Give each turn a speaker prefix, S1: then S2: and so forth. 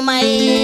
S1: mày.